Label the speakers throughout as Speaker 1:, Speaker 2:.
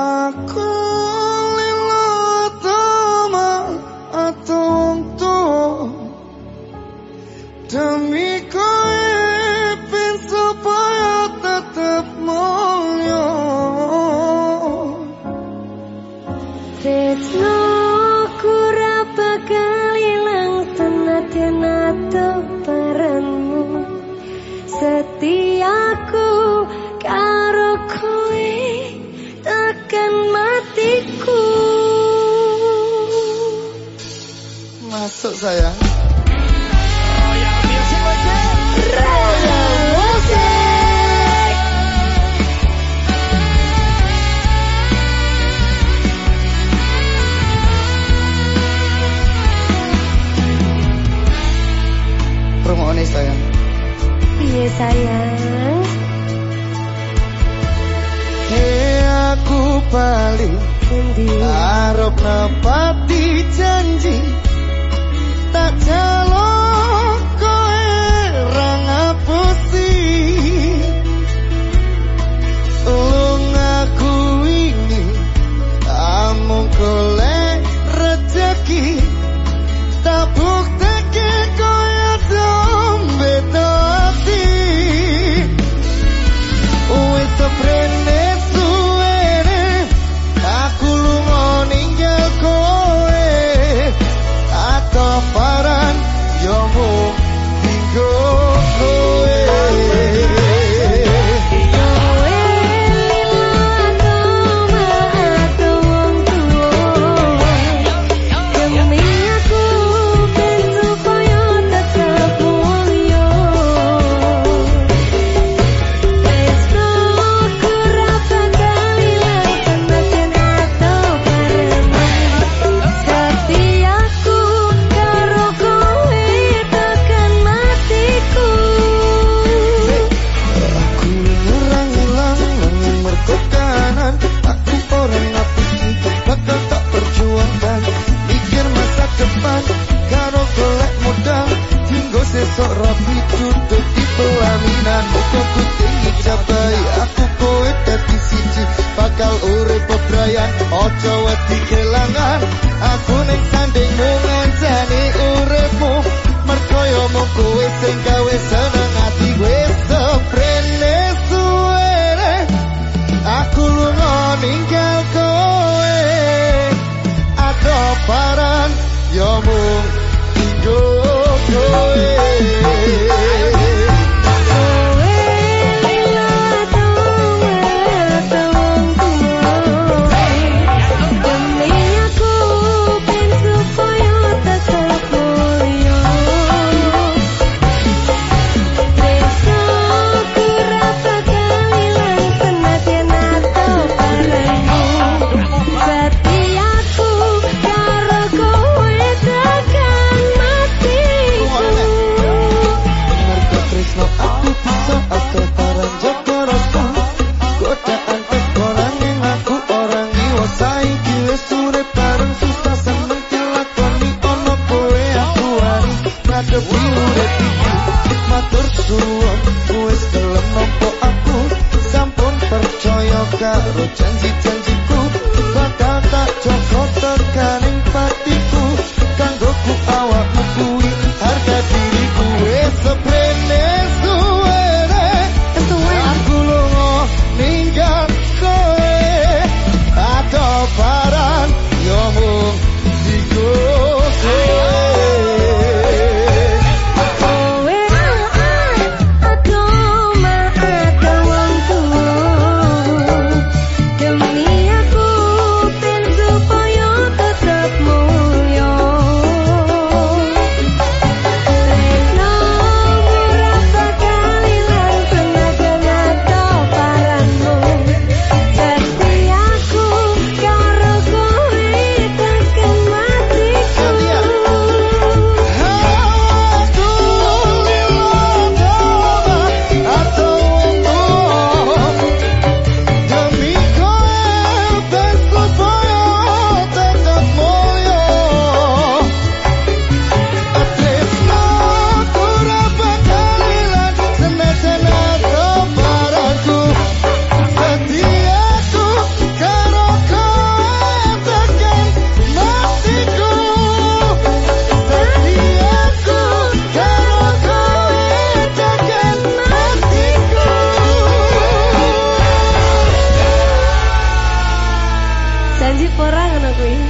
Speaker 1: aku lilo tama atau wong demi kau pintu supaya tetap mulya
Speaker 2: Tresno ku ra kali ilang tenaten atau peranmu. Setiaku
Speaker 1: masuk sayang. Royal Music
Speaker 2: Royal Music.
Speaker 1: Promo sayang.
Speaker 2: Iya sayang.
Speaker 1: Hei aku paling Arab nepati janji tak terlalu karo golek modal Tinggo sesok rapi tutup di pelaminan Muka ku tinggi capai aku kowe dadi siji Bakal urip bebrayan ojo wedi kelangan. Aku ning sandingmu ngancani uripmu Mergo yo mung kowe sing 따로 장지 장지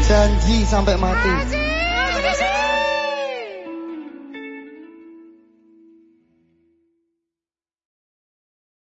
Speaker 1: Janji sampai mati.